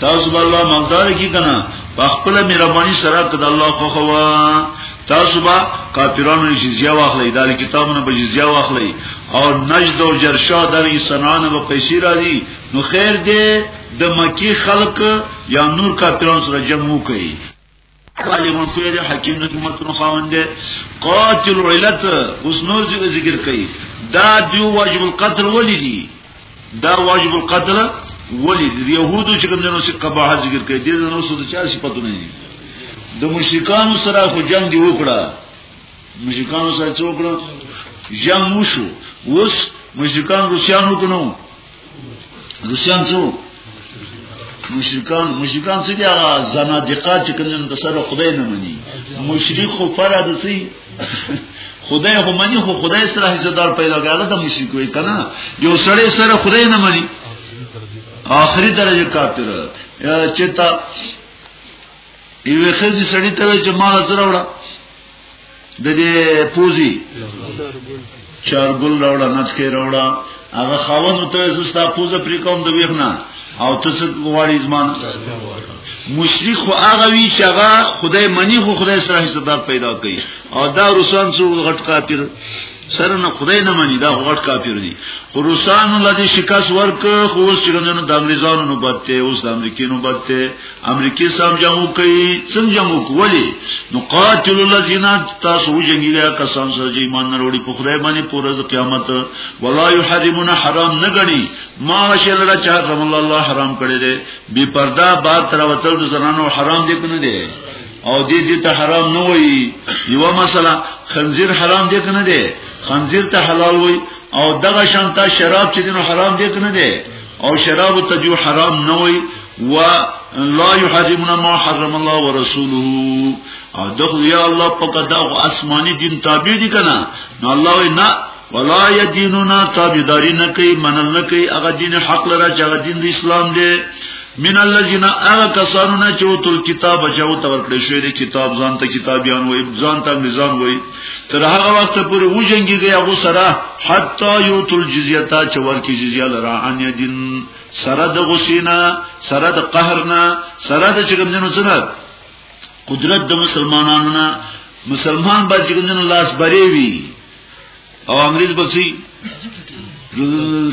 تاسو به الله مقدار کی کنه په خپل مهرباني سره کده الله خو خو تاسو به کافرانو نشي زیا واخلې دا کتابونه به زیا واخلې او نجد او جرشا در انسانانو به پیسې راځي نو خیر دې د مکی خلق یا نور کافرانو سره جمع کوي علی مفتی دی حکیم دی متن خاوند دی قاتل علت اوس نور ذکر کوي دا دی واجب القتل ولی دی دا واجب القتل ولی دی یهودو چې کوم جنو سي قباحت ذکر کوي دي نو څه د چا صفاتونه دي د مشرکانو سره خو جنگ دی وکړه مشرکانو سره څوکړه جنگ وشو اوس مشرکان روسیانو کنو روسیان څو مشرکان مشرکان څه دي هغه زنادقه چې کوم د سره خدای نه مني مشرک خو فراد سي خدای هم مني خو خدای سره هیڅ دار پیدا کړل د مشرک وي کنه یو سړی سره خدای نه مني آخري درجه کافر چې تا یو خزي سړی ته چې مال سره وړه د دې پوزي چارګل راوړه نتکې راوړه هغه خاوند ته زستا پوزه پرې کوم د ویخنا او تاسو غواړي ځمان مشرک خو هغه وی چې هغه خدای منی خو خدای سره حصدار پیدا کوي او دا روسان څو غټ کافر سره نه خدای نه مانی دا غټ کافر دي خو روسانو لدی شکاس ورک خو اوس څنګه د انګلیزانو نو بدته اوس د امریکینو بدته امریکای سم جنگ کوي سم جنگ کوي نو قاتل الذين تاسو جنگیلا کسان سره ایمان نه وروړي په خدای باندې پورز قیامت ولا يحرمون حرام نه غني ما شل را چا رحم الله حرام کړی دی بی پردا بار تر وتل د زنانو حرام دي کنه دي او دې دې ته حرام نه وایي یو مسله خنزیر حرام دې کنه دې خنزیر ته حلال وایي او دغه شانتا شراب چې دینو حرام دې کنه دې او شراب ته جو حرام نه وایي و لا يحرمنا ما حرم الله ورسوله او دغه یا الله پکې دا آسماني دین تابع دي کنه نو الله نه ولا یدینونا تابیداری نکی منل نکی اغا دین حق لرا چه اغا دین دی اسلام دی من الذین اغا کسانو نا چه اوتو الكتاب چاو تورکڑی شوی دی کتاب زان تا کتابیان وی زان تا مزان وی تر هغه وخت پورې و جنگي دی هغه سره حتا یوت الجزیتا چې ورکی جزیه لرا ان یدین سره د غسینا سره د قهرنا سره د چګم جنو سره قدرت د مسلمانانو نه مسلمان باید چګم جنو لاس بری وی او انګريز بچي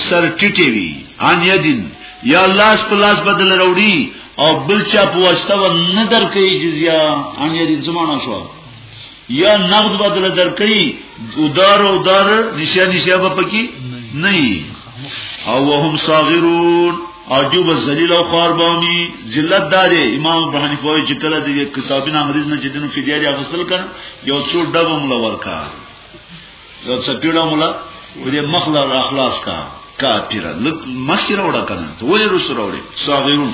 سر ټټي وي ان يدين یا لاس په لاس بدل وروړي او بل چا په واسطه و نه درکې جزيه ان يدين زمانہ شو یا نقد بدل درکې ودار ودار نشه نشه په پکی نه او وهم صاغرون او جو به ذلیل او خوار بامی ذلت دار امام ابو حنیفه وایي چې کله د کتابونو انګریز نه چې دنو فدیه لري غسل کړ یو څو ډبه مل ورکا یو څو پیړه مل ولې مخله اخلاص کا کافر لک مخکره وړه کنه ولې رسول وړي صاغرون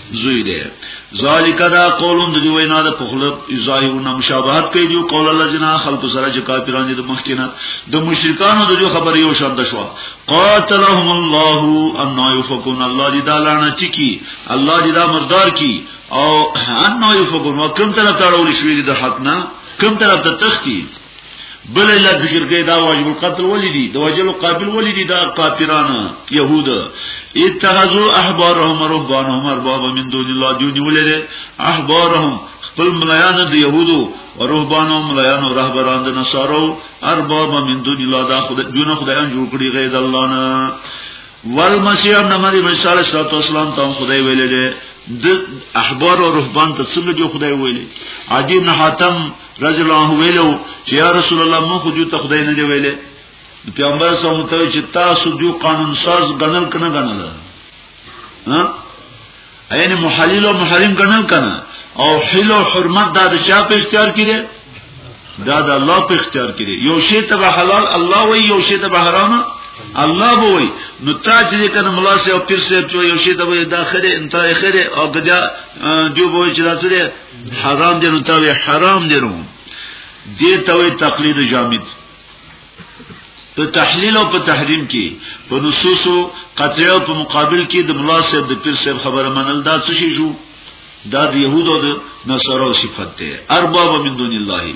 زوی دی ذالک دا قولون د دوی نه د پخله ایزایون مشابهت کوي دی قول الله جنا خلق سره چې کافران دي د مخکینه د مشرکانو د جو خبر یو شان د شو قاتلهم الله ان یفكون الله دې دا لعنه چکی الله دې دا مردار کی او ان یفكون وکم تر تاړول شوی د حق نه کم طرف ته تختی بل علت ذکر کوي دا واجب القتل ولدي د وجلو قابل ولدي دا کافرانو يهود اتخذوا احبارهم رهبانهم اربابا من دون الله دون ولده احبارهم خپل ملایان د يهودو او رهبانو ملایان او رهبران د نصارو اربابا من دون الله دا خدای دونه خدایان جوړ کړی غیر الله نه والمسیح ابن مریم علیہ الصلوۃ والسلام ته خدای ویلې ده د احبار او رهبان ته څنګه دی خدای ویلې عدی بن حاتم رضی الله عنه ویلو چې یا رسول الله موږ خو دې ته خدای نه دی ویلې پیغمبر صلی الله علیه وسلم چې تاسو دې قانون ساز غنل کنه غنل ها یعنی محلل او محرم غنل کنه او حل او حرمت دا د چا په اختیار کې دی دا د الله په اختیار کې دی یو شی ته به حلال الله وی یو شی ته به حرام الله به وی نو تا چې کنه ملا سي او پیر سي چې یو شی ته به داخله انتای خره او ګدا دیو به چې راځي حرام دینو تاوی حرام دینو دی تاوی تقلید جامد په تحلیل او په تحریم کې په نصوص او قطعی او په مقابل کې د ملا صاحب د پیر صاحب خبره منل دا څه شي شو دا د يهودو د نصارو صفت ده ارباب من دون الله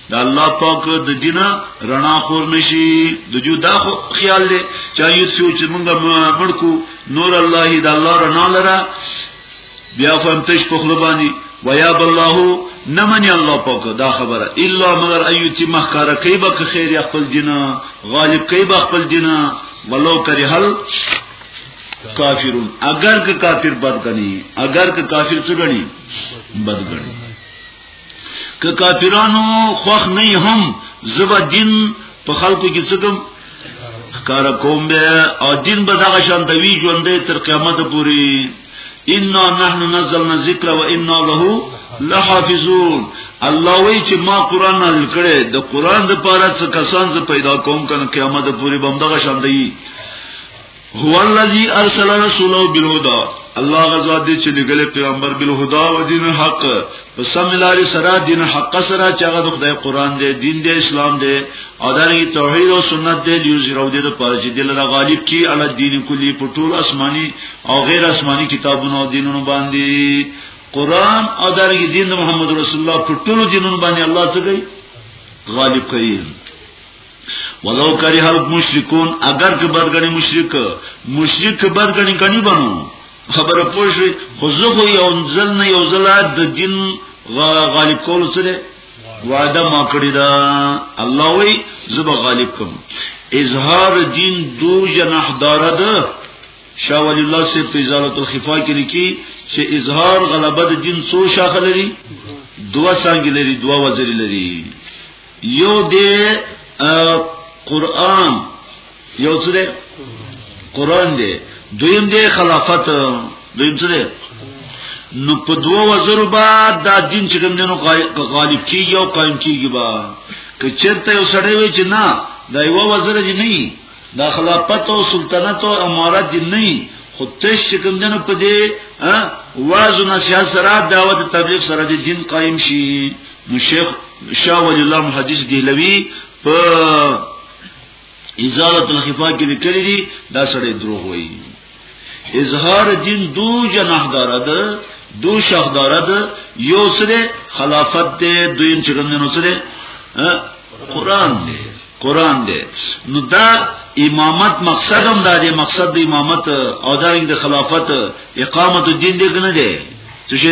د الله پاک د دینه رڼا خور نشي د جو دا خو خیال دی چا یو څو چې موږ مړکو نور الله د الله رڼا لره بیا فهم تش په خلبانی ویا بالله نمن الله پاک دا خبره الا مگر ایوتی مخکاره کیبه که خیر خپل دینه غالب کیبه خپل دینه ولو کری حل کافرون اگر که کافر بد غنی اگر که کافر څه غنی بد غنی که کافرانو خوخ نه هم زبا دین په خلکو کې څه کوم کار کوم به او دین به دغه شان د وی ژوندې تر قیامت پورې ان نحن نزلنا الذکر وانا له لحافظون الله وی چې ما قران نازل کړي د قران د پاره څخه کسان ز پیدا کوم کنه قیامت پورې بم دغه شان دی هو الذي ارسل رسوله بالهدى الله غزا دې چې لګل پیغمبر بالهدى او دین حق په سم لاري سره دین حق سره چې هغه د خدای قران دې دین دې اسلام دې او دغه توحید او سنت دې یو زیرو دې د پاره چې دل غالب کی علی دین کلی په ټول آسماني او غیر آسماني کتابونو او دینونو باندې قران او دغه دین محمد رسول الله په ټول دینونو باندې الله څخه غالب کوي ولو کری حلق مشرکون اگر که بدګنی مشرک مشرک که بدګنی کنی بنو خبره پوشی خو زه خو یو ځل نه یو ځل د دین غالب کول سره وعده ما کړی دا الله وی زب غالب کوم اظهار دین دو جناح داره ده شاه ولی الله سے په ازالت الخفا کې لیکي چې اظهار غلبه د دین څو شاخه لري دوا څنګه لري دوا وزر لري یو دی قران یو څه دی قران دی دویم دی خلافت دویم څه دی نو په دوه وزر بعد دا دین چې کوم دینو غالب کیږي او قائم کیږي با که چرته یو سړی وي چې نه دا یو وزر دی نه دا خلافت او سلطنت او امارت دی نه خو تش چې کوم دنو په دې واعظ نصيحت سره دعوت تبلیغ سره د دین قائم شي نو شیخ شاه ولی الله محدث دهلوی په ازاله الخفاء کې لیکلي دي دا سره دروغ وایي اظهار دین دو جناح داره ده دو شاخ داره ده یو سره خلافت ده دویم چرندنو سره قرآن ده قرآن ده نو دا امامت مقصد هم دا دی مقصد د امامت او دا د خلافت اقامت الدین دی کنه دی څه شي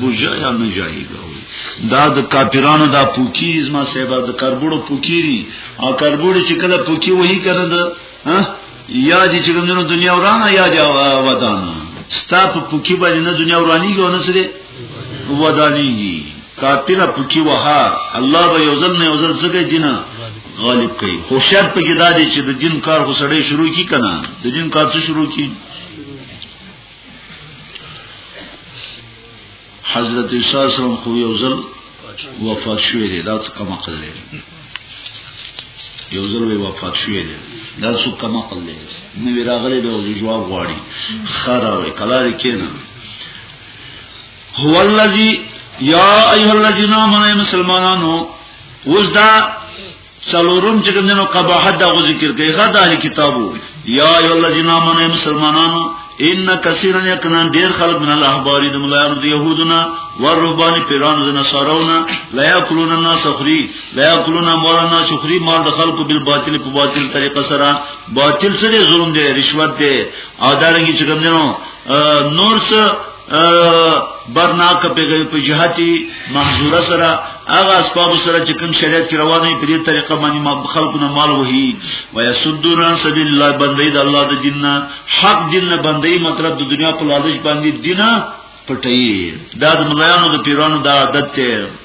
بوجا یا نه جایګا وي دا د کاپیرانو دا پوکی زما سیبا د کربوړو پوکی دي او کربوړي چې کله پوکی وਹੀ کړه د یا دي چې کومو دنیا ورانه یا دي ودانه ستا په پوکی باندې نه دنیا ورانی ګو نه سره ودانیږي کاپیرا پوکی وها الله به یوزل نه یوزل څخه دینه غالب کوي خو شرط په کې دا دي چې د دین کار خو سړی شروع کی کنه د دین کار څه شروع کی حضرت عیسی سره خو یو ځل وفات شوی دی دا څه کم عقل دی یو ځل وی وفات شوی دی دا څه کم عقل دی نو راغلی به جواب غواړي خره وی کلار کینه هو الذی یا ایها الذین آمنوا مسلمانانو وز دا څلورم چې کوم نو قباحت دا ذکر کوي غا د اهل کتابو یا ای الذین آمنوا مسلمانانو ان کثیرا یقینا ډیر خلق من الاحبار د ملایانو د يهودنا و رهبان پیرانو د نصارونا لا یاکلون الناس خری لا یاکلون اموال الناس خری مال د خلق بالباطل په باطل طریقه سره باطل سره ظلم دی رشوت دی او دارنګي چې کوم نو نور څه برناک پیغه په جهاتي محظوره سره هغه اسباب سره چې کوم شریعت کې روانه په دې طریقه باندې ما خلقونه مال وهي و يسدون عن سبيل الله بندي د الله د دین حق دین بندي مطلب د دنیا په لالچ باندې دینه پټي دا د ملایانو د پیرانو دا عادت ته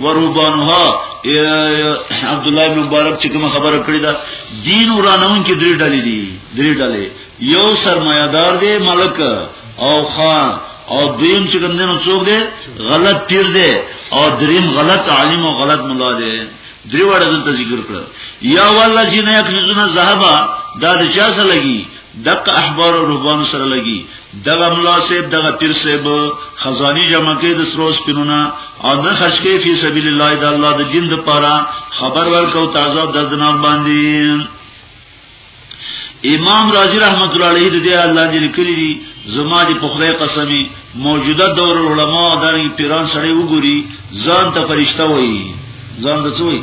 وربانها عبد الله بن مبارک چې کوم خبره کړې ده دین ورانون کې درې ډلې دي درې ډلې یو سرمایدار دی ملک او خان او دیم چې کوم دینو څوک دی غلط پیر دی او دریم غلط عالم او غلط مولا دی درې وړه دلته ذکر کړ یا والله جن یکذون ذهبا دا د چا سره لګي دغه احبار او رهبان سره لګي دغه ملا صاحب دغه پیر صاحب خزانی جمع کې د سرو سپینونه او نه خرج کې فی سبیل الله د الله د دین لپاره خبر ورکو تازه د جناب باندې امام رازی رحمت الله علیه د دې الله دې لیکلی دي زما دې په خدای قسمی موجوده دور علماء دغه پیران سره وګوري ځان ته فرشتہ وایي ځان د څوی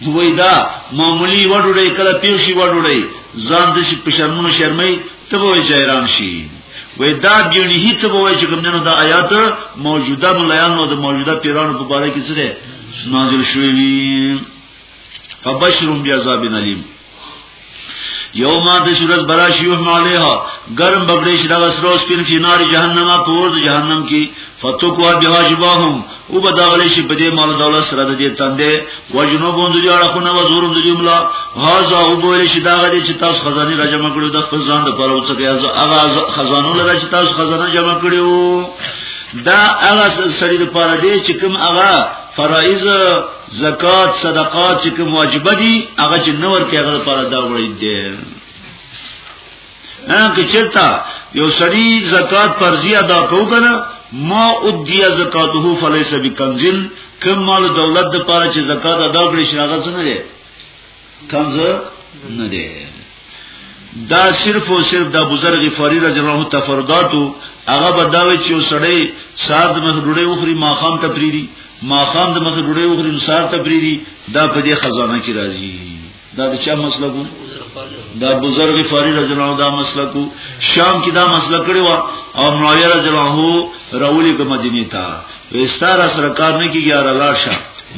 دوی دا معمولی وډوډی کله پیو شي وډوډی ځان د شي په شرمونو شرمای ته وای جیران شي وې دا ګڼي هیڅ به وای چې کوم نه دا آیات موجوده مليان او د موجوده پیرانو په باره کې څه نازل شوی فبشرهم بعذاب الیم یوم د سورز براشی وهم علیها گرم ببریش دغه سرو سپین فی نار جهنم پور د جهنم کی فتوکوا بها جباهم او بدغلی شي په دې مال دولت سره د دې تندې وجنوبون د جوړه خونه و زورم د جمله هاذا او بول شي دغه دې چې تاسو خزاني را جمع کړو د خپل ځان د پاره وڅکه هغه خزانو لره چې تاسو خزانه جمع کړو دا هغه سړي د پاره دې چې کوم هغه فرایز زکات صدقات چې کوم واجب دي هغه چې نور کې هغه لپاره دا وړي دي نه که چرتا یو سړی زکات فرضی ادا کو کنه ما ادی زکاته فلیس بکنزل کم مال دولت د پاره چې زکات ادا کړی شي هغه څنګه کمز نه دی دا صرف او صرف د ابو ذر غفاری رضی الله عنه تفرداتو هغه بداوی چې وسړی سار د مخ ډوډۍ وخوري ماخام ته پریری ماخام د مخ ډوډۍ وخوري نو سار ته پریری دا په دې خزانه کې راځي دا د چا مسله کو دا بزرگ فاری رضی اللہ عنہ دا مسئلہ کو شام کی دا مسئلہ کڑی وا او معاویہ رضی اللہ عنہ راولی کو مدینی تا رشتہ را سره کار نه کیږي را لاړ شه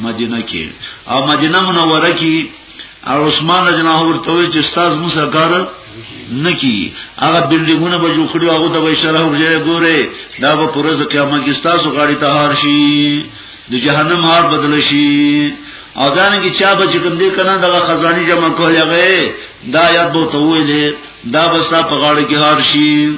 مدینه کې او مدینه منوره کې او عثمان رضی الله عنه ورته وی چې استاد مو سره کار نه کی هغه بلډینګونه به جوړ کړو هغه د بشره ورځې ګوره دا به پرز قیامت کې تاسو غاړي ته هار شي د جهنم هار بدل شي او دانه کې چا به چې کوم دې کنه دغه خزاني جمع کولې غي دا یاد بو ته ویلې دا بستا په غاړه کې هار شي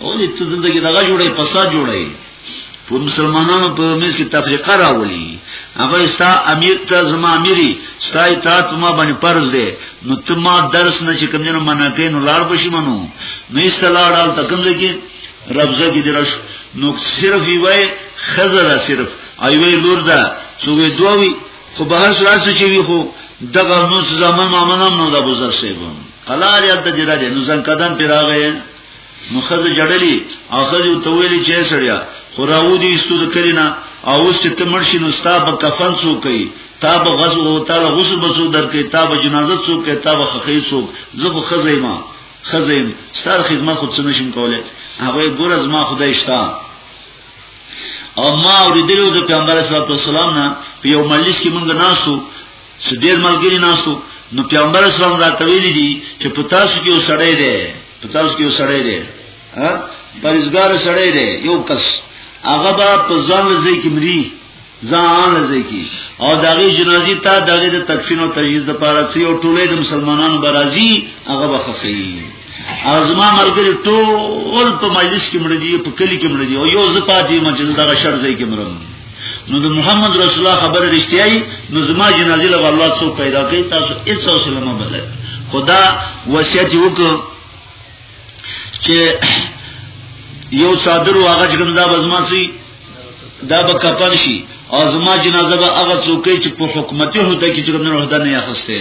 اولی ته دلته کې دغه جوړې فساد جوړې په مسلمانانو په مېز کې تفریقه راولي هغه ستا امیر ته زما امیری ستا اطاعت ما باندې فرض دی نو ته ما درس نه چې کوم جن منه کې نو لار بشي منو نو استلار حال تکم ځکه ربزه کې درش نو صرف وي خزره صرف ایوي لور ده څو دوی خو به هر څه چې وي خو دغه نو زمان مامنام نو د بزرګ سیبم قلار یاد ته جره دی نو ځان قدم پر راغې نو خزه جړلی او خزه ته ویلی چې سړیا خو راو دی استو د کلینا او اوس چې تمرشي نو ستا په کفن سو کوي تا به غزو او تا له غسل بسو درکې تا به جنازه سو کوي تا به خخې سو زه خو خزه ما خزه ستار خدمت خو څه نشم کولای هغه ګور از ما خدای شتا او ما اوریدلو د پیغمبر صلی الله علیه وسلم نه په یو مجلس کې مونږ ناسو چې ډېر ملګری ناستو نو پیغمبر اسلام راته ویلي دي چې په تاسو کې یو سړی دی په تاسو کې یو سړی دی ها پرېزګار سړی دی یو کس هغه به په ځان لځي کې مري ځان لځي کې او دغه جنازي ته دغه د تکفین او تجهیز لپاره سی او ټوله د مسلمانانو برازي هغه بخښي او زما ملګری ټول په مجلس کې مړ دي په کلی کې مړ دي او یو زپاتې ما چې دغه شر ځای کې مرم نو د محمد رسول الله خبر رښتیاي نو زما جنازې له الله څو پیدا کوي تاسو هیڅ حوصله مه بلل خدا وصیت وکړ چې یو صادر واغه چې کوم دا بزما سي دا به کپن شي او زما جنازه به هغه څوک چې په حکومتي هوته کې چې کوم نه هدا نه اخسته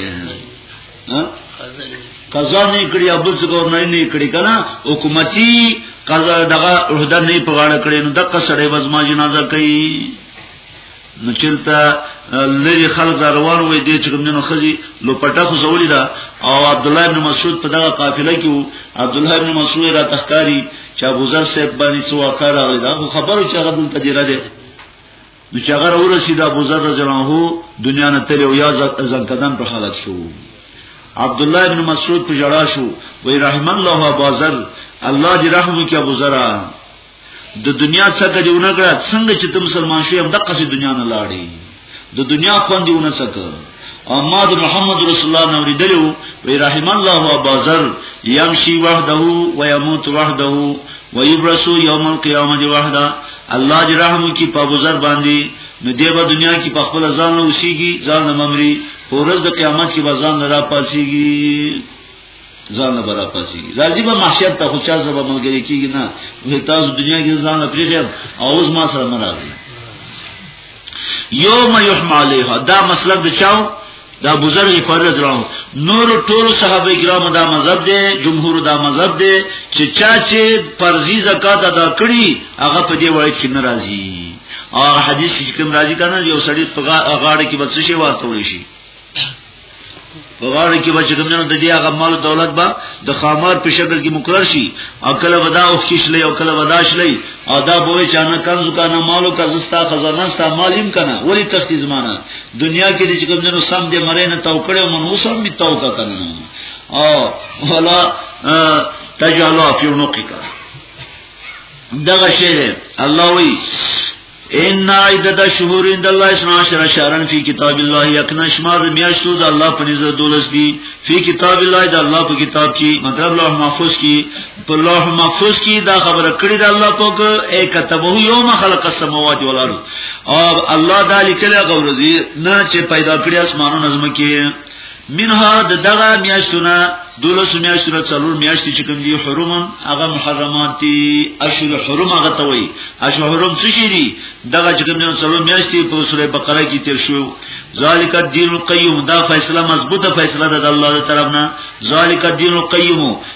قضا نه کړی ابل څه کور نه نه کړی کنه حکومتي قضا دغه عہده نه په غاړه کړی نو دغه سړی وزما جنازه کوي نو چلته لری خلک روان وې دي چې کومنه خزي لو پټه خو زولې ده او عبد الله ابن مسعود په دغه قافله کې وو عبد الله ابن مسعود را تخکاری چې ابو ذر صاحب باندې سو اخر راغلی دا خبرو چې هغه دلته دی را دي نو چې هغه ورسید ابو ذر رضی الله عنه دنیا نه تل او یا زنکدان په حالت شو عبد الله ابن مسعود په جړا شو وی رحم الله ابو ذر الله دې رحم وکړي ابو ذر د دنیا څخه دی ونه کړه څنګه چې ته مسلمان شې هم دغه سي دنیا نه لاړې د دنیا خوندونه څخه اما د محمد رسول الله نو ریدلو وی رحم الله ابا ذر یمشي وحده و يموت وحده و يبرس يوم القيامه وحده الله دې رحم کی په ابو ذر باندې نو دی په دنیا کې په خپل ځان له اوسېږي ځان نه ممري ورځ د قیامت کې به ځان نه را پاسيږي ځان نه برا پاتې راځي به محشر ته خو چا زبر ملګری کیږي نه وې تاسو دنیا کې ځان نه پریږه او اوس ما سره مرادي یوم یحم علیها دا مسلک د چاو دا بزرگ فرض راو نور ټول صحابه کرام دا مذهب دی جمهور دا مذهب دی چې چا چې فرضي زکات ادا کړي هغه په دې وایي چې ناراضي او حدیث چې کوم راضي کنه یو سړی په غاړه کې بچ شي ورته وړي شي په غاړه کې بچ کومنه د دې هغه مال دولت به د خامار په شکل کې مقرر شي او کله ودا اوس کې شلې او کله ودا شلې او دا به چې انا کنز کنه مالو کزستا خزانه ستا مالیم کنه ولی تختی زمانہ دنیا کې د کومنه سم دې مرینه تو کړو منوسم می تو کا کنه او ولا تجعلوا فی عنقک دغه شی الله وی ان عدد شهور عند الله 12 شهرا فی کتاب الله یقینا شمار میاشتو د الله په نزد دولس دی فی کتاب الله د الله په کتاب کې مطلب لوح محفوظ کې په لوح محفوظ کې دا خبره کړې ده الله پاک اے کتبه یوم خلق السماوات والارض او الله دا لیکل غوړځي نه چې پیدا کړی اسمانونو زمکه منها د دغه میاشتونه دولس میاشتونه څلور میاشتې چې کوم دي حرم هغه محرمات دي اشهر حرم هغه ته وایي اشهر حرم څه شي دي دغه چې کوم دي څلور میاشتې په سوره بقره کې تیر شو ذالک الدین القیم دا فیصله مضبوطه فیصله ده د الله تعالی نه ذالک الدین القیم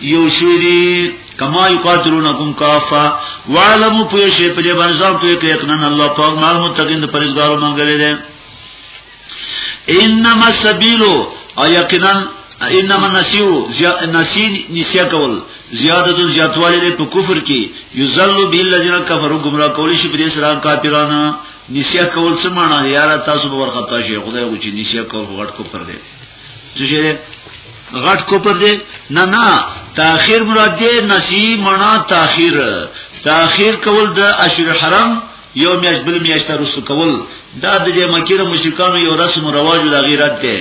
یو شیری کما یقاتلونکم کافا وعلمو پیشی په دې باندې ځان کوی کې یقینا الله پاک مال متقین د پرېزګارو منګلې ده انما السبیل او یقینا انما نسیو نسین نسیا کول زیادت زیاتوالی دی په کفر کې یذل به الذین کفروا گمراه کولی شي پر اسلام کافرانو نسیا کول څه معنی یاره تاسو به ورخطا شي خدای غوچی نسیا کول غټ کفر دی څه شي غټ کوپر دی نه نه تاخير مراد دی نسی معنا تاخير تاخير کول د اشر حرام یو میاش بل میاش ته رسو کول دا د دې مکیر مشرکانو یو رسم او رواج د غیرت دی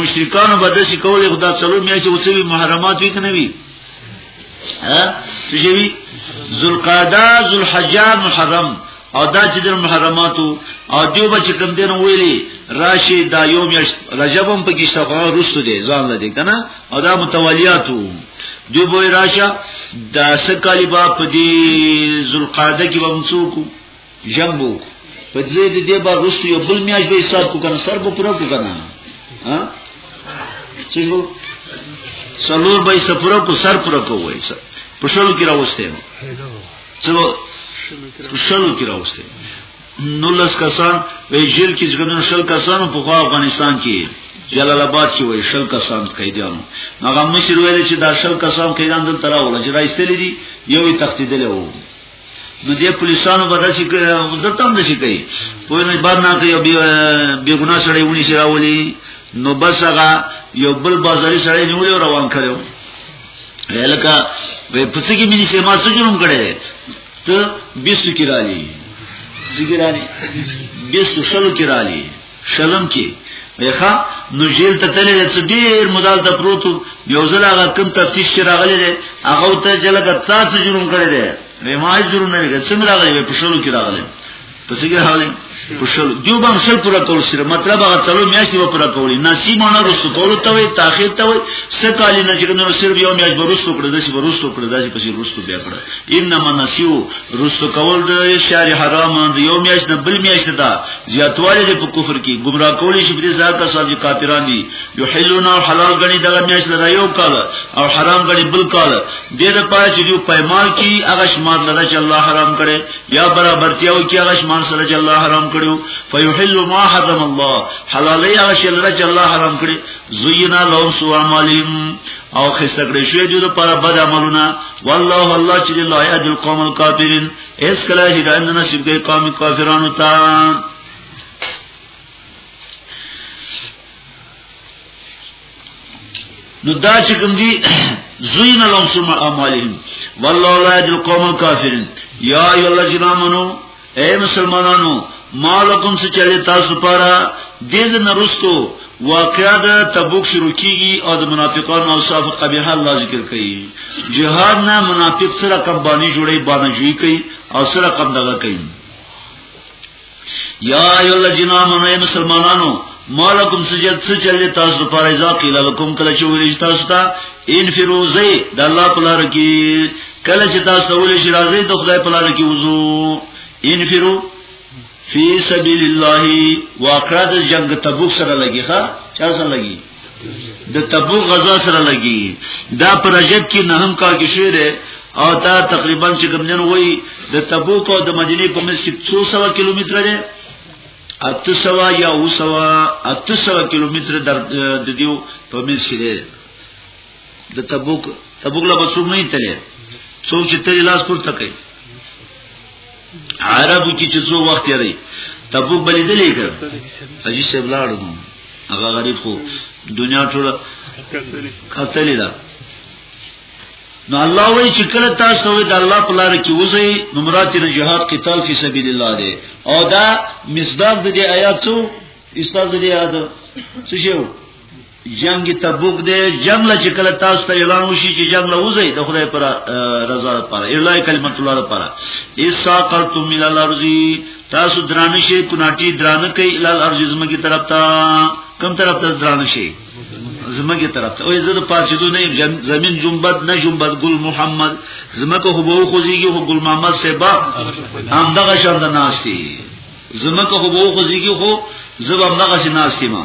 مشرکانو به د شي کول خدا څلو میاش او څوی محرمات وی کنه وی ها څه شي ذوالقعده ذوالحجه محرم او دا چې د محرماتو او دیو بچ کم دین ویلي راشي دا یو میاش رجبم په کې شغه رسو دي ځان لدی کنه او دا متولیاتو دیو به راشه دا سکالی با په دې ذوالقعده کې ومسوکو جنبو په دې دې دې با رسو یو بل میاش به حساب کو کنه سر به پرو کو کنه ها څه وو سلور به سفر کو سر پر کو وای سر پښلو کې راوستیم څه شلو کې راوسته نو لس کسان وی جیل کې څنګه شل کسان په خو افغانستان کې جلال آباد کې وی شل کسان قیدانو هغه مشر ویل چې دا شل کسان قیدان دل ترا ولا چې راځتل دي یو تختیدل وو نو دې پولیسانو به داسې عزت هم نشي کوي په نه بار نه کوي بي ګنا سره ونی شي راولي نو بس هغه یو بل بازاري سره نیول روان کړو لکه په پڅ کې مینې سیما سجرم کړي ته بیسو کې رالی زګرانی بیسو شلو کې رالی شلم کې ویخه نو جیل ته تللی دی چې ډیر مدال ته پروتو یو ځل هغه کم تفتیش چې راغلی دی هغه ته چې لکه تاسو جرم کړی دی وی ما جرم نه کړی څنګه راغلی په شلو کې راغلی پس کې حواله په شل دیو بام شل پورا کول سره مطلب هغه تلو میاشتې و پورا کولې نصیب نه رسو کول ته وي تاخير ته وي سکالي نه چې نو صرف یو میاش برسو کړ داسې برسو کړ داسې پسې رسو بیا کړ انما نسیو رسو کول د شهر حرام د یو میاش نه بل میاش ته زیاتواله د کفر کې گمراه کولې چې بده ځکه صاحب کافران دي یحلون او حلال غني دغه میاش لري یو کال او حرام غني بل کال دې د پاره چې یو پیمال کې هغه شمار لره چې الله حرام کړي یا برابرتیا او کیا غشمان سره چې الله حرام کړو فیحل ما حرم الله حلال یا غشل را چې الله حرام کړی زینا لهم سو عملهم او خسته کړی شوی دوی لپاره بد عملونه والله الله چې لا یهد القوم الکافرین اس کله چې دا نه نصیب کوي قوم کافرانو ته نو دا چې کوم دي زوین لهم سم اعمالهم والله لا يهدي القوم الكافرين یا ای الله جنامنو اے مسلمانانو مالکم سے چلے تاسو پارا دیز نرستو واقعا د تبوک شروع کیږي او د منافقان او صاف قبیح الله ذکر کوي جهاد نه منافق سره کمبانی جوړي باندې جوړي کوي او سره کم دغه کوي یا ایو الذین آمنوا ای مسلمانانو مالکم سجد څه چلې تاسو د پاره ځا قیل لکم کله چې ویل تاسو ته انفرو زی د الله په لار کې کله چې تاسو ولې چې راځي د خدای په لار کې وضو انفرو فی سبیل الله واقعات جنگ تبوک سره لګی ښا چا سره لګی د تبوک غزا سره لګي دا پر رجب کې نه هم کار کې شوی دی او دا تقریبا چې کومجن وای د تبوک او د مدینه په منځ کې 200 کیلومتر دی اته سوا یا او سوا اته سوا کیلومتر در د دیو په منځ کې دی د تبوک تبوک لا بسوم نه تللی څوک چې تل لاس پورته کوي عربو کې چې څو وخت یې تبوک بلې دلې کړ حاجی صاحب لاړ هغه غریب خو دنیا ټول کتلې ده نو الله وی چې کله تاسو وې د الله په لار کې وځي نو مراد نه جهاد قتال فی سبیل الله دی او دا مصداق د دې آیات څو استاد دې آیات څه شو جنگ تبوک دی جنگ له چې کله تاسو ته اعلان وشي چې جنگ له وځي د خدای پر رضا لپاره اعلان کلمت الله لپاره ایسا قلتم من الارض تاسو درانه شي کناټي درانه کوي ال الارض زمګي طرف ته کم طرف ته درانه شي زمګي طرف ته او زه د پاسیدو نه زمين جنبت نه جنبت ګل محمد زمکه هو بو خوځيږي هو ګل محمد سبا هم دغه شاند ناشتي زمکه هو بو خوځيږي هو زبم دغه شاند ناشتي ما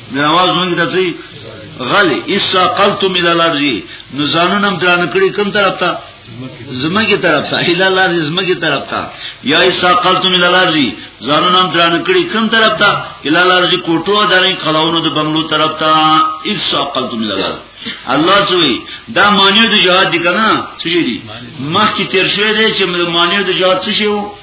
نه आवाज مونږ ته ځي غلي ایسا قلتم الى الارض نو ځانونه هم درانه کړی کوم طرف ته زمګي طرف ته الى الارض زمګي طرف ته یا ایسا قلتم الى الارض ځانونه هم درانه کړی کوم طرف ته الى الارض کوټو درې خلاونو د بنگلو طرف ته ایسا قلتم الى الارض الله سوی دا معنی د جهاد دی کنه څه دی مخکې تیر شوی دی چې معنی د جهاد څه شی وو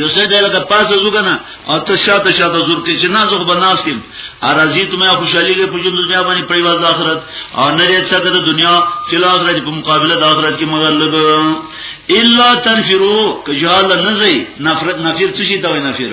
یو څه دی لکه پاسه زوګنه او ته شاته شاته زور کې چې نازو بناس کې ارازی ته مې خوشحالي کې په ژوند دنیا باندې پریواز آخرت او نه یې څه د دنیا چې آخرت په مقابله د آخرت کې مگر لګ الا تنفرو کجال نزي نفرت نفیر څه شي دا وي نفیر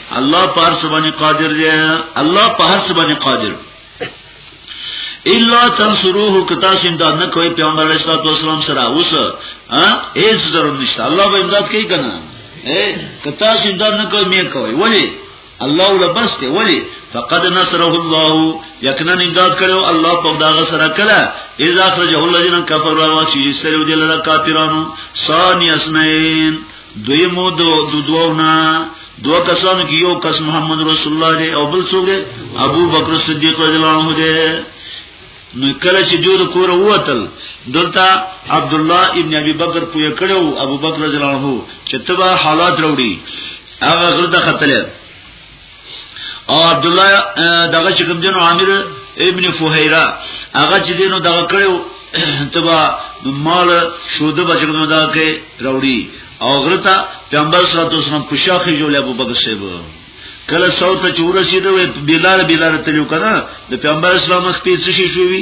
الله په هر څه باندې قادر دی الله په هر څه باندې قادر الا تنصروه کتا سین دا نه کوي پیغمبر علیه الصلاه والسلام سره اوس ها هیڅ ضرورت نشته الله به امداد کوي کنه اے کتا سین دا نه کوي مې کوي ولی الله ولا بس ته ولی فقد نصره الله یقینا امداد کړو الله په داغه سره کړه اذا اخرجه الذين كفروا واسي سره دلته کافرانو ثاني اسنين دوی مو دو دو دونا دو کسانو کې یو کس محمد رسول الله دی او بل څوک ابو بکر صدیق رضی الله عنه دی نو کله چې دوی د کور ووتل دلته عبد الله ابن ابي بکر پوی کړو ابو بکر رضی الله عنه چې تبا حالات وروړي هغه غلطه خطلې او عبد الله دغه چې کوم جن عامر ابن فوهیرا هغه چې دینو دغه کړو تبا مال شوده بچنه دا کې راوړي او غرتا پیغمبر صلی الله علیه وسلم په شاخې جوړه ابو بکر صاحب کله سوت چې ورسېده وې بلال بلال تلو کنه د پیغمبر اسلام مخ پیڅ شي شوی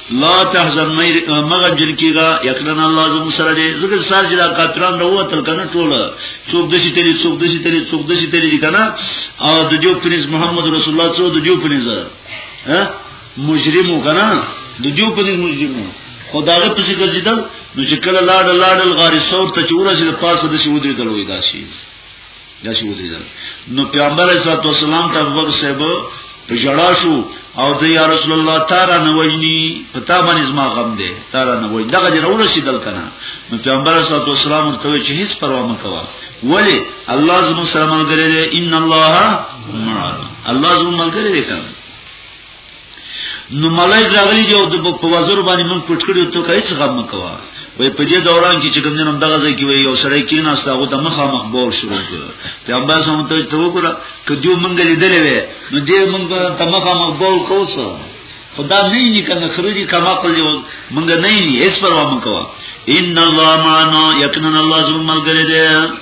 لا تحزن مغه جن کیغا یقینا الله زم سره دې زګ سار جلا کاتران نو تل کنه ټوله څوک دشي تری څوک دشي تری څوک دشي تری کنه او د جو پرنس محمد رسول الله څو د جو پرنس ها مجرمو کنه د جو پرنس مجرمو خدای په څیر ځیدل نو چې کله لاړ لاړ غاری سور ته چورا چې پاسه د شودې دلوي داشي دا شی ودریدل نو پیغمبر علیه الصلاه والسلام ته ابوبکر صاحب په جړا شو او د یا رسول الله تعالی نه وجنی په تا باندې زما غم دی تعالی نه وجنی دغه جره ورسېدل کنه نو پیغمبر صلی الله علیه وسلم ته چې هیڅ پروا مه کوه ولی الله زموږ سره ملګری دی ان الله معنا الله زموږ ملګری دی کنه نو ملای راغلی دی او د په وزر باندې مونږ پټ کړی ته کای څه غم کوه وای په دې دوران کې چې کوم نن دغه ځای کې وای یو سړی کې ناس هغه د مخه مخ بول شروع کړ پیغمبر سم ته ته وګوره کدیو مونږ لیدلې وې نو دې مونږ ته مخه مخ بول کوسه خدا نه یې کنه خرجي کما کول یو مونږ نه یې هیڅ پروا مونږ کوه ان الله معنا یقینا الله زموږ ملګری دی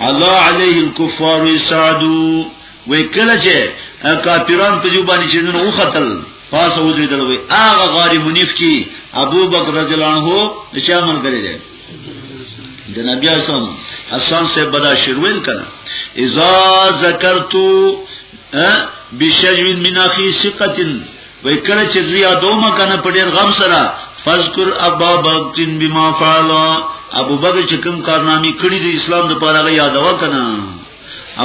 الله علیه الكفار یسعدو وی کله چې کافران په جو باندې چې نو وختل پاسه ودرېدل وی هغه غار منیف کې ابو بکر رضی الله عنه چې عمل کړی دی د نبی اسلام حسن سے بدا شروین کنا اذا ذکرتو بشجو من اخی ثقتن وای کله چې زه یادوم کنه په ډیر غم سره فذكر ابا بکر بما فعل ابو بکر چې کوم کارنامې کړې د اسلام لپاره غي یادو کنه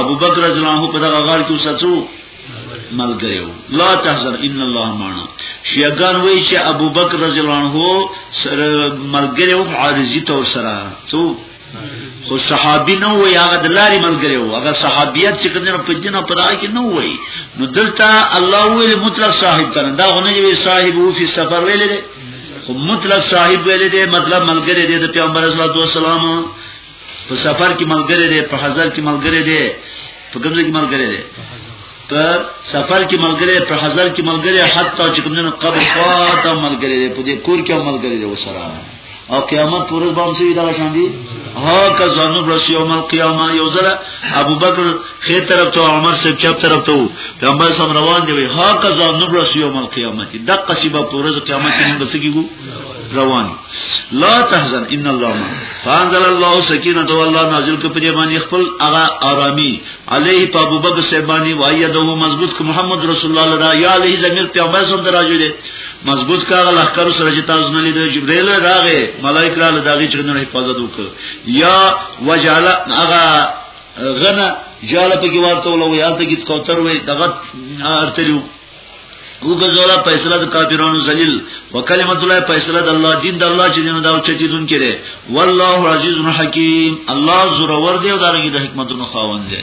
ابو بکر رضی الله عنه په دغه غار کې وساتو ملګری وو لا تحزن ان الله معنا شیعاګان وای چې ابو بکر رضی الله عنه سره ملګری وو عارضی تور سره څو خو صحابي نه وای هغه د لارې ملګری وو هغه صحابيت چې کوم نه پدینه پرای کې نه وای نو دلته الله ویل مطلق صاحب تر دا غو نه وی صاحب وو په سفر ویل دي خو مطلق صاحب ویل دي مطلب ملګری دی د پیغمبر صلی الله علیه وسلم په سفر کې ملګری دی په حضر کې ملګری دی په کوم ځای کې ملګری دی په سفر کې ملګری په حضر کې ملګری حتی چې کوم نه قبر خاطر ملګری دی په دې کور کې ملګری دی وسره او قیامت پر ورځ باندې وی دا شان دي ها کا زنه برس یوم القیامه یو زله ابو بکر خیر طرف ته عمر صاحب چپ طرف ته پیغمبر سم روان دی ها کا زنه برس یوم القیامه د قصیبه پر ورځ قیامت کې موږ سګیګو روان لا تحزن ان الله ما فانزل الله سکینه والله نازل ک په باندې خپل اغا آرامی علیه په ابو بکر صاحب باندې وایده مضبوط ک محمد رسول الله علیه علیه زمیر پیغمبر سم دراجو دی مضبوط کاغه لخر سره چې تاسو نه لیدل جبرئیل راغې ملائک را لداغي چې نه حفاظت وکړ یا وجعل هغه غنا جاله په کې ورته ولو یا ته کې کوتر وې دغه ارتلو او بزولا فیصله د کافرانو ذلیل وکلمت الله فیصله د الله دین د الله چې دین دا او چتی دن کړي والله عزیز حکیم الله زور ور دی او دغه د حکمتونو خاوند دی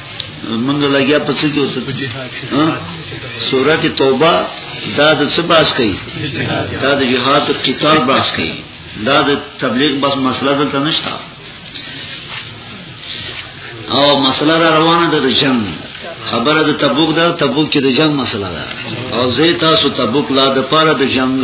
منګه لګیا پڅې کې اوس په جهاد سورته توبه دا د څه باس کوي دا د جهاد او قتال باس کوي دا د تبلیغ بس مسله دلته نشته او مسله را روانه ده د جنگ خبره د تبوک ده تبوک کې د جنگ مسله ده او زه تاسو تبوک لا د پاره د جنگ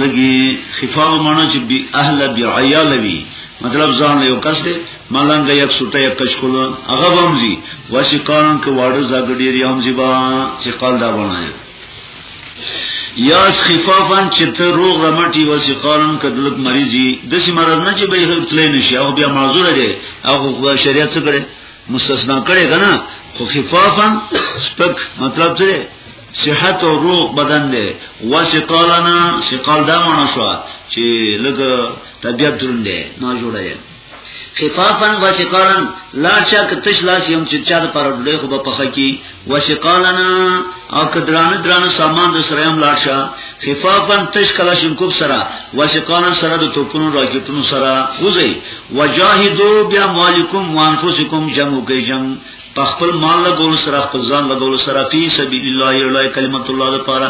لګي خفاو معنی چې بی اهل بی عیال وی مطلب ځان له یو کس دی ملنګ یک سټه یک کشکول هغه ومزي واشي قانون کې واړه زګډی ری هم زیبا چې قال دا بنای یا خفافن چې ته روغ رمټي وسی قانون کې دلک مریضي د سي مرض نه چې به یې تلې نشي او بیا معذور دی هغه شریعت څخه کړي مستثنا کړي کنه خو خفافن سپک مطلب څه صحت او روغ بدن دی وسقالنا سقال دا معنا شو چې لګ طبيعت دروند دی نه جوړه دی خفافا وسقالن لا شک تش لاس يم چې چا د پر ډېر خو په خکی وسقالنا او کدران دران سامان د سره هم لاشه خفافا تش کلا شم کوب سره وسقالن سره د توپونو راکټونو سره وځي وجاهدوا بیا مالکم وانفسکم جمع کوي جمع په خپل مال لګول سره خپل ځان لګول سره فی سبیل الله یولا کلمت الله لپاره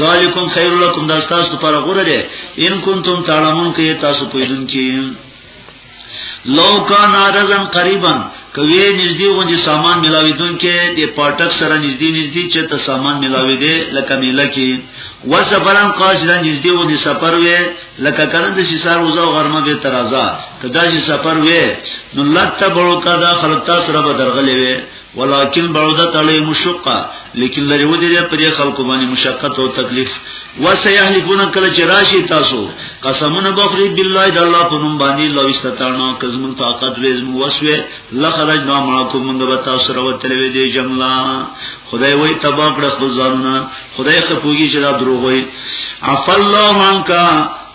ذالکم خیر لکم دا تاسو لپاره غوړه ده ان کنتم تعلمون کې تاسو پوهیدون کې لو کان ارزن قریبا کوي نږدې غونډي سامان ملاوي دن کې د پټک سره نږدې نږدې چې ته سامان ملاوي دي لکه میله کې وسفرن قاصدا نږدې غونډي سفر وي لکه کنه د شیسار وزا او غرمه به ترازا کدا چې سفر وې نو لته بړو کا دا خلک تاسو را بدرغلې وې ولکن بعودت علی مشقه لیکن لري و دې پر خلکو باندې مشقت او تکلیف وسيحلفون کله چې راشي تاسو قسمونه بخری بالله د الله په نوم باندې لو استطاعنا کزم طاقت وې وسوي لخرج ما معكم من بتا سره وتلې دې جمله خدای وای تبا کړه خپل ځانونه خدای خپوږي چې دا دروغ وای عف الله عنك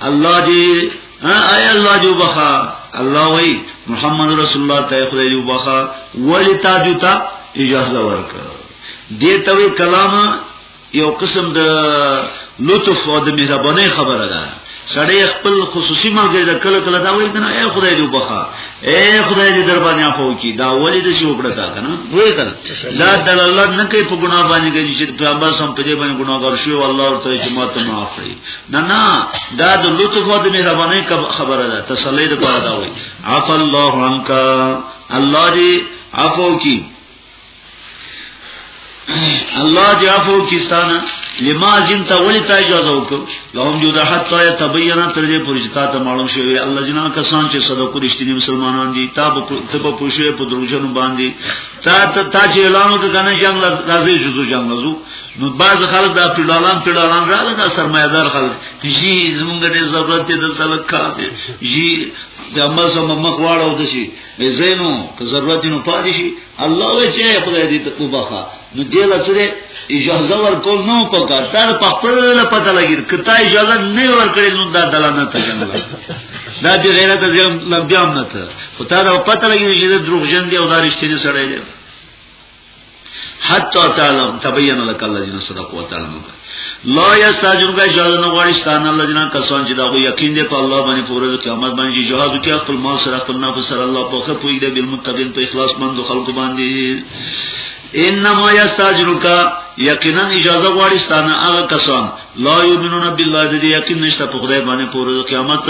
الله دې اي الله جو بخا الله وای محمد رسول الله ته خدای جو بخا ولی تا جو تا اجازه ورک دې ته کلام یو قسم د لطف او د مهرباني خبره ده سړی خپل خصوصي ملګری د کله کله دا وایي کنه اے خدای دې وبخا اے خدای دې در باندې عفو کی دا ولې دې شو کړه تا کنه وایي کنه لا دل الله نه کوي په ګناه باندې کوي چې پیغمبر سم په دې باندې ګناګار شو او الله ورته چې ما ته معاف کړي نه نه دا د لطف او د مهرباني خبره ده تسلی دې پاره دا وایي عفو الله عنک الله دې عفو کی الله دی عفو کیستانه لما زین ته ولی ته اجازه وکړو لهم جو ده حتا تبینا تر دې پورې تا ته معلوم شوی الله جنا کسان چې صدقو رښتینی مسلمانان دي تا ته په پوښې په دروژنو باندې تا ته تا چې اعلان وکړ کنه چې الله راځي جزو جنگ وزو نو باز خلک دا پیډالان پیډالان رااله دا سرمایدار خلک جی زمونږ دې ضرورت دې د سلک کار دې جی د امر سم مخ واړو دشي وی زینو که ضرورت نو پاتې شي الله وی چې خدای دې ته وبخا نو دې لسره اجازه ورکول نو پکار تر په خپل له پته لګی کته اجازه نه ورکړې نو دا دلانه ته جنګل دا دې غیرت دې لبیام نه ته خدای دا پته لګی چې دروغ جن دی او دا رښتینی سره دی حتی تعلم تبین لك الذين صدقوا وتعلموا لا یستاجون کا اجازه نه غواړي ستانه الله جنا کسان چې دا غو یقین دی په الله باندې پورز قیامت باندې جهاد کې خپل مال سره خپل نفس سره الله په خپل پوی دی بالمتقین په اخلاص باندې خلق باندې انما یستاجون کا یقینا اجازه غواړي ستانه هغه کسان لا یؤمنون بالله دې یقین نشته په خدای باندې پورز قیامت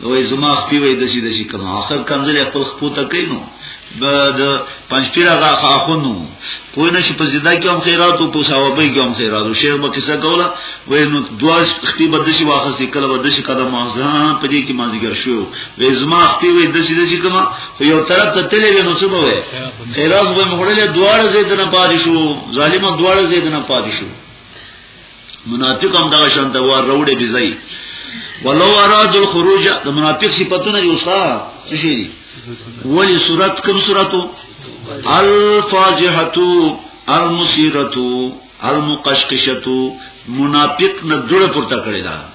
نو وای زما خپې وای د شي د شي کما اخر کنځلې خپل خپو ته کینو د پنځپیرا غا خاخونو کوی نشي په زیدا کې هم خیرات او په ثوابي کې هم خیرات او شیخ به کیسه کوله وای نو دوا خپې بد شي واخستې کله بد شي کله مازان په دې کې مازیګر شو وای زما خپې وای د شي د شي کما خو یو طرف ته تلې نو څه به وای خیرات به مغړلې دواړه زیدنه پاتې شو ظالمه دواړه زیدنه پاتې شو منافق هم دا شان ته وار روړې بي ځای ولو اراد الخروج د منافق صفاتونه یو څه څه شي ولی صورت کوم صورتو الفاجحه المسيره المقشقشه منافق نه جوړه پورته کړی دا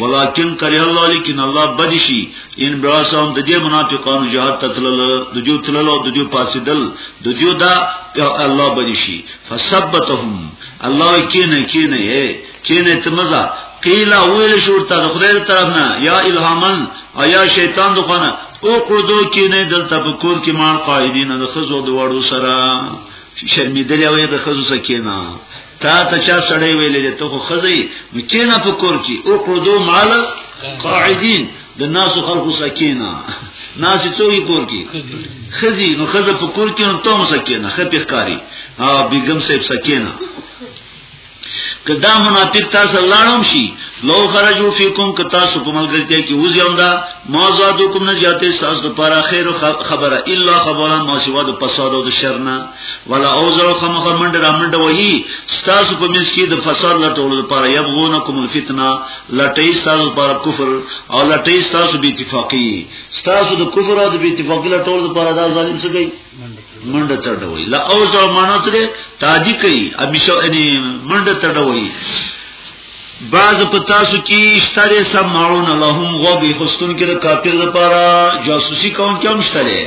ولكن کرے الله لیکن الله بدشي ان براسهم د دې منافقانو جهاد تتلل د دې تلل او د دې پاسیدل د دې دا الله بدشي فثبتهم الله کینه کینه کینه تمزا قیل ویل شورتا د خدای طرف نه یا الهامن او یا شیطان دخونه او قردو کینه دلته په کور کې مان قائدین د خزو د وړو سره شرمیدلی وي د خزو سکینه تا ته چا سړی ویلې ته خو خزی مکینا په کور کې او قعدو مال قاعدین د ناس خلق سکینا ناس څوی کور کې خزی نو خزه په کور کې نو تم سکینا خپې ښکاری ها بیگم صاحب سکینا کدا منافق تاسو لاړم شي لو خرجو فیکم ک تاسو کوم غلطی کی وز یم دا ما زادو کوم نه زیاتې تاسو لپاره خیر خبره الا خبره ما سوا د فساد او د شر نه ولا اوزر خمخ منډه را منډه وهي تاسو په مس کې د فساد لټولو لپاره یبغونکم الفتنه لټي تاسو لپاره کفر او لټي تاسو به اتفاقی تاسو د کفر او د بی اتفاقی لټولو لپاره دا ظالم څه کوي منډه تړوي لا اوزر مانو څه تاجی کوي امیشو یعنی منډه تړوي بعض په تاسو کې اشتره سمعون لهم غوږی خستون کې د کافر لپاره جاسوسي کون کې هم اشتره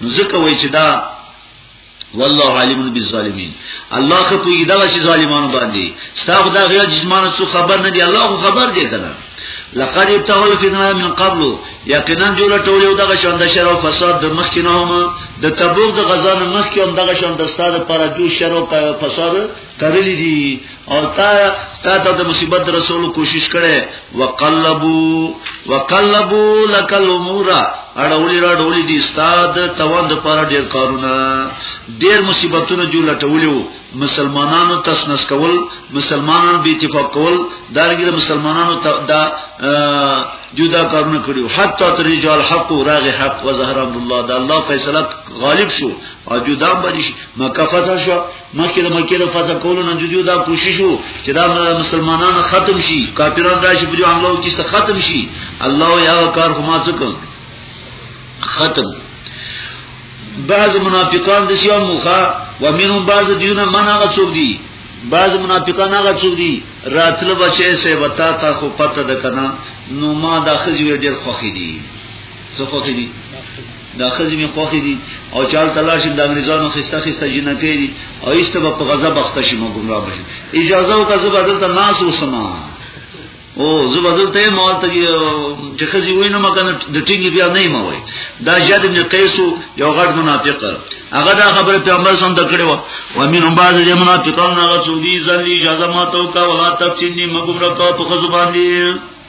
نو ځکه وای چې دا والله عالم بالظالمین الله خو په دغه شی ظالمانو باندې ستاسو دا غیر جسمانه څه خبر نه دی الله خو خبر دی کنه لقد ابتغوا الفتنه من قبل یقینا جوړ ټول یو دغه شان د شر او فساد د مخکینه هم د تبوک د غزا نه مخکې هم دغه شان د استاد پر جو شر او فساد ترلې دي او تا تا ته د مصیبت رسول کوشش کړي وقلبو وقلبو لك الامور اړولې را ډولې دي استاد توند پر ډیر کارونه ډیر مصیبتونه جو لټولیو مسلمانانو تسنس کول مسلمانانو به اتفاق کول دارګره مسلمانانو دا جدا کارونه کړیو حتی تر رجال حق راغ حق وظهر الله دا الله فیصله غالب شو او جدا باندې مکه فتح شو مخکې د مکې د فتح کولو نه جديو دا کوشش وو چې دا مسلمانان ختم شي کافران راشي په دې حمله کې ست ختم شي الله یا کار خو ما څکم ختم بعض منافقان د سیو مخه و منهم بعض دیون من هغه څوک دي بعض منافقان هغه څوک دي راتله بچي سه وتا تا خو پته د کنه نو ما د خځې ډېر خوخي دي څه خوخي دي دا خزی می خوخی دی او چال تلاشی دا انگریزانو خسته خسته جنکی دی او ایسته با پا غذا بخته شی ما گمراه بشی اجازه و که زبا دلتا ناس و سما او زبا دلتا ای مال تا چه خزی وی نما کنه دا ٹینگی بیا نئی ما وی دا جد ابن قیسو یو غد منافق اگه دا خبر پیغمبر سم دکڑی و و امین هم باز دی منافقان ناغا سودی زن لی اجازه ما توکا ولا تفتین نی ما گمراه پا خزبان دی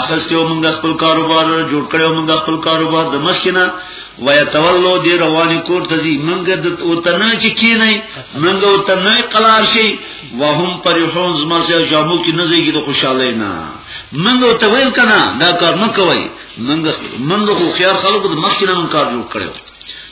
اخستو موږ خپل کاروبار جوړ کړو موږ خپل کاروبار د مخکنا ويتولو دی رواني کور ته زی موږ د وطن چې کینای موږ وطن قلار شي وهم پرهون زما سه جامو کې نه زیږي د خوشاله نه موږ ته ویل کنا دا کار مکوئ موږ موږ خو خيار خلکو د مخکنا کار جوړ کړو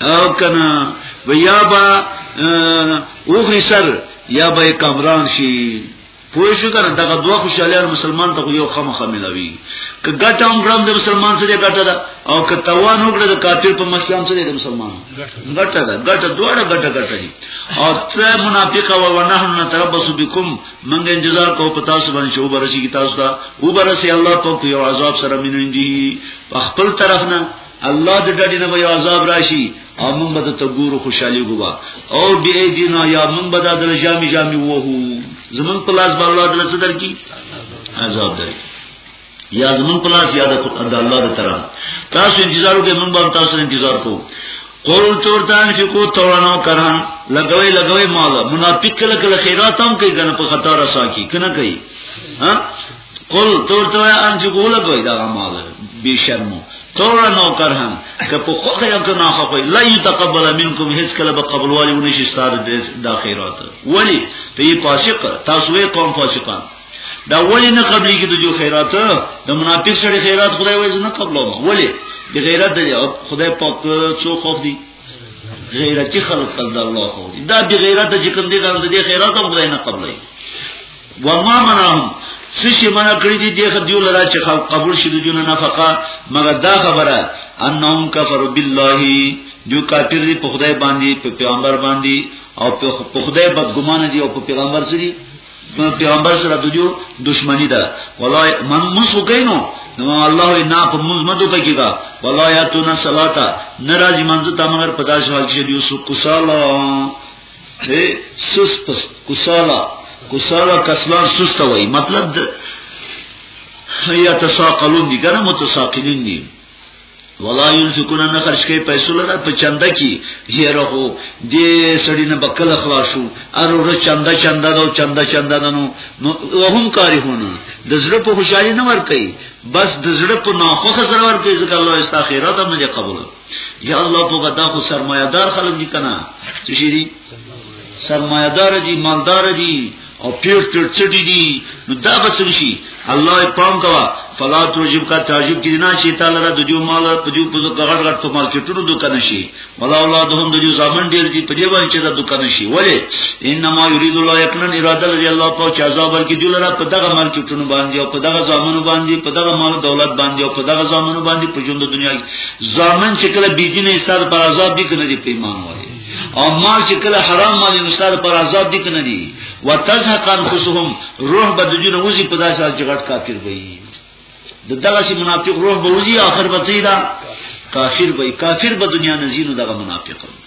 او کنا و یا با اوخی سر یا با کامران شي پوه شو کنه دغه دوه خوشاله مسلمان ته یو خامخ ملوي که ګټه هم ګرام د مسلمان سره ګټه ده او که توان وګړه د کافر په مخیام سره د مسلمان ګټه ده ګټه دواړه ګټه ګټه دي او ته منافق او ونحن نتربص بكم من انتظار کو پتا سو باندې شو برسي کی تاسو ته او برسي الله په یو عذاب سره مينږي خپل طرف نه الله د ډډې نه به عذاب راشي او موږ به ته ګورو خوشحالي ګوا او دې دینا یا موږ به د دل جامي جامي وو زمون پلاس به الله دل صدر کی عذاب دري یا زمون پلاس یا د الله د طرف تاسو انتظار وکړئ موږ به تاسو انتظار کوو قول تورتان چې کو تورانو کران لګوي لګوي مال منافق کله کله خیرات هم کوي کنه په خطر رسا کی کنه کوي ها قل تو تو ان چې ګوله کوي دا مال به شرمو تور نو کرهم که په خو کې که نه خو لا يتقبل منكم هیڅ کله به قبول والی ونشي ستاره د خیرات ولی ته یې فاسق تاسو یې قوم فاسقان دا ولی نه قبلي کې د جو خیرات د منافق سره خیرات خدای وایي نه قبلو ولی د غیرت د خدای پاک څو خوف دي غیرتی خلق صلی الله خو دا بی غیرت چې کوم دي دا د دې خیرات هم خدای نه قبلای و ما منعهم سشی منع کړی دی دغه دیو لرا چې خلق قبول شي دونه نفقه مګر دا خبره انهم کفر بالله جو کافر دی په خدای باندې په پیغمبر باندې او په خدای بدګمان دي او په پیغمبر سری نو پیغمبر سره د جو دشمنی ده والله من مسو کینو نو الله نه په موږ مدو کوي دا والله یا تو نه صلاتا ناراضی منځ ته مگر پتا شو چې یو سو کوسالا چې سس پس کوسالا کوسالا کسلان سست وای مطلب د یا تساقلون دي ګره متساقلین دي ولا ينفقون نه خرج کوي پیسې لره په چنده کې هیره هو دې سړی نه بکله خلاصو ار ور چنده چنده دو چنده چنده دنو نو وهم کاری هونه د زړه په خوشحالي نه ور کوي بس د زړه په ناخوخه سره ور کوي ځکه الله استخیرات هم نه قبول یا الله په بدا خو سرمایدار خلک دي کنه چې شي سرمایدار دي مالدار دي او پیر تر چټی دی نو دا بس شي الله پام کوا فلا توجب کا تعجب کړي نه شي تعالی را د دیو مال په دیو په غړ غړ په مارکیټونو دکان شي ولا اولادهم د دیو ځامن ډیر دي په دی باندې چې دا دکان شي ولی انما یرید الله یقنا اراده لري الله په چې عذاب ورکړي دی لره په دغه مارکیټونو باندې او په دغه ځامن باندې په دغه مال دولت باندې او په دغه ځامن باندې په ژوند دنیا ځامن چې کله بيدینه ایستاد پر عذاب دي کنه دي پیمان وایي او ما چې کله حرام مال نو ستاره پر عذاب دي کنه دي وتزهق انفسهم روح به د جون وزي په داسې حال کې غټ کافر وي د دغه سي منافق روح به وزي اخر به سیدا کافر وي کافر به دنیا نه زینو دغه منافق وي